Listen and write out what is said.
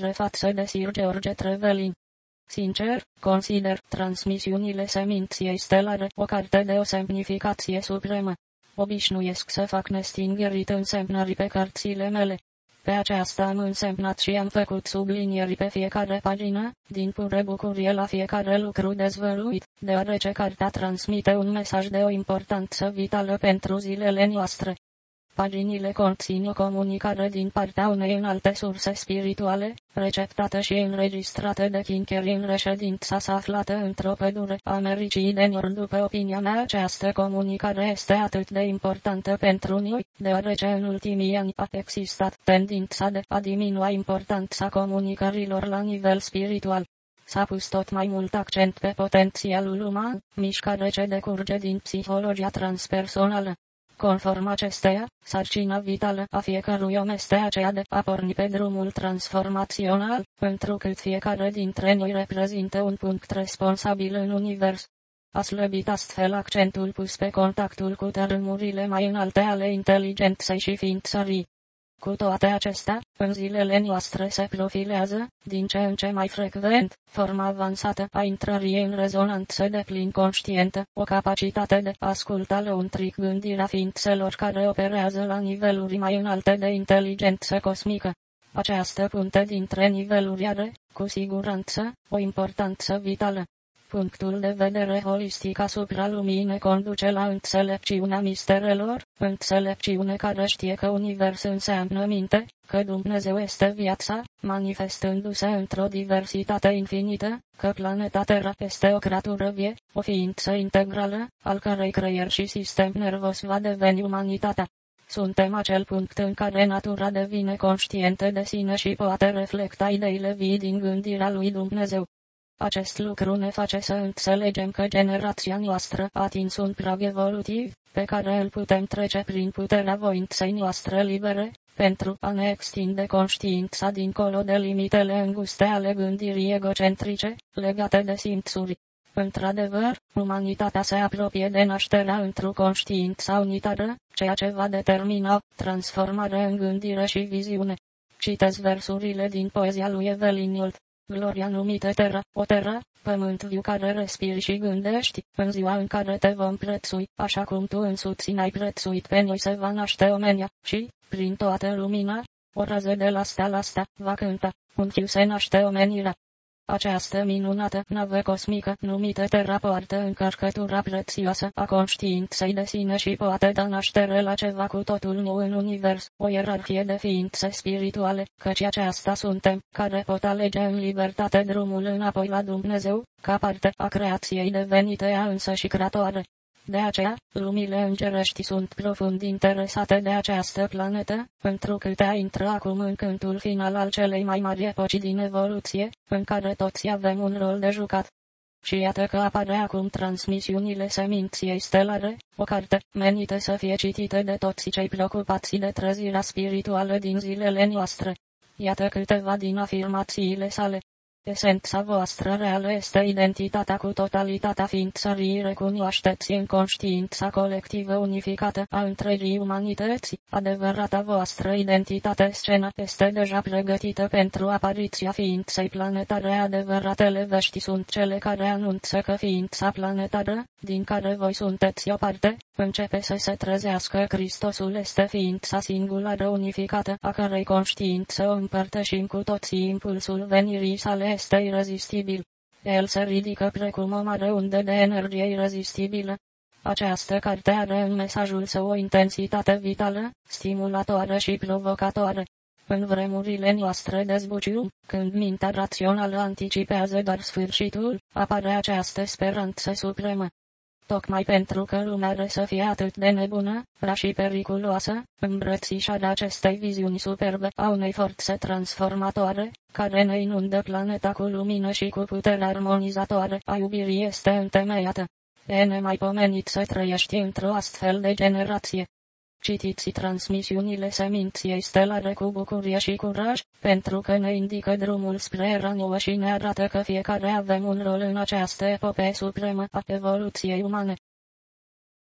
prefață de Sir George Trevelin. Sincer, consider transmisiunile seminției stelare o carte de o semnificație supremă. Obișnuiesc să fac nestingerit însemnări pe cărțile mele. Pe aceasta am însemnat și am făcut sublinieri pe fiecare pagină, din pure bucurie la fiecare lucru dezvăluit, deoarece cartea transmite un mesaj de o importanță vitală pentru zilele noastre. Paginile conțin o comunicare din partea unei înalte surse spirituale, receptată și înregistrată de Kinker în reședința sa aflată într-o pădure Americii de Nord. După opinia mea, această comunicare este atât de importantă pentru noi, deoarece în ultimii ani a existat tendința de a diminua importanța comunicărilor la nivel spiritual. S-a pus tot mai mult accent pe potențialul uman, mișcare ce decurge din psihologia transpersonală. Conform acesteia, sarcina vitală a fiecărui om este aceea de a porni pe drumul transformațional, pentru că fiecare dintre noi reprezintă un punct responsabil în univers. A slăbit astfel accentul pus pe contactul cu tărâmurile mai înalte ale inteligenței și ființării. Cu toate acestea, în zilele noastre se profilează, din ce în ce mai frecvent, forma avansată a intrării în rezonanță de plin conștientă, o capacitate de a asculta lăuntric gândirea ființelor care operează la niveluri mai înalte de inteligență cosmică. Această punte dintre niveluri are, cu siguranță, o importanță vitală. Punctul de vedere holistic asupra lumii ne conduce la înțelepciunea misterelor, înțelepciune care știe că univers înseamnă minte, că Dumnezeu este viața, manifestându-se într-o diversitate infinită, că planeta Terra este o creatură vie, o ființă integrală, al cărei creier și sistem nervos va deveni umanitatea. Suntem acel punct în care natura devine conștientă de sine și poate reflecta ideile vii din gândirea lui Dumnezeu. Acest lucru ne face să înțelegem că generația noastră a atins un prag evolutiv, pe care îl putem trece prin puterea voinței noastre libere, pentru a ne extinde conștiința dincolo de limitele înguste ale gândirii egocentrice, legate de simțuri. Într-adevăr, umanitatea se apropie de nașterea într-o conștiință unitară, ceea ce va determina transformare în gândire și viziune. Citez versurile din poezia lui Evelyn Holt gloria numită terra, o terra, pământ viu care respiri și gândești, în ziua în care te vom prețui, așa cum tu însuți n-ai prețuit pe noi se va naște omenia, și, prin toată lumina, o rază de la stea la stea, va cânta, un fiu se naște omenirea. Această minunată navă cosmică numită Terra poartă încărcătura prețioasă a conștiinței de sine și poate da naștere la ceva cu totul nou în univers, o ierarhie de ființe spirituale, căci aceasta suntem, care pot alege în libertate drumul înapoi la Dumnezeu, ca parte a creației devenite ea însă și creatoare. De aceea, lumile îngerești sunt profund interesate de această planetă, pentru că te intră acum în cântul final al celei mai mari epoci din evoluție, în care toți avem un rol de jucat. Și iată că apare acum transmisiunile seminției stelare, o carte menită să fie citită de toți cei preocupați de trezirea spirituală din zilele noastre. Iată câteva din afirmațiile sale. Esența voastră reală este identitatea cu totalitatea ființării recunoașteți în conștiința colectivă unificată a întregii umanități. Adevărata voastră identitate scena este deja pregătită pentru apariția ființei planetare. Adevăratele vești sunt cele care anunță că ființa planetară, din care voi sunteți o parte, începe să se trezească. Hristosul este ființa singulară unificată, a cărei conștiință o împărtășim cu toții impulsul venirii sale este irezistibil. El se ridică precum o mare unde de energie irezistibilă. Această carte are în mesajul său o intensitate vitală, stimulatoare și provocatoare. În vremurile noastre de zbuciu, când mintea rațională anticipează doar sfârșitul, apare această speranță supremă. Tocmai pentru că lumea are să fie atât de nebună, rea și periculoasă, îmbrățișarea acestei viziuni superbe a unei forțe transformatoare, care ne inundă planeta cu lumină și cu putere armonizatoare a iubirii este întemeiată. E nemaipomenit să trăiești într-o astfel de generație. Citiți transmisiunile seminției stelare cu bucurie și curaj, pentru că ne indică drumul spre era nouă și ne arată că fiecare avem un rol în această epopee supremă a evoluției umane.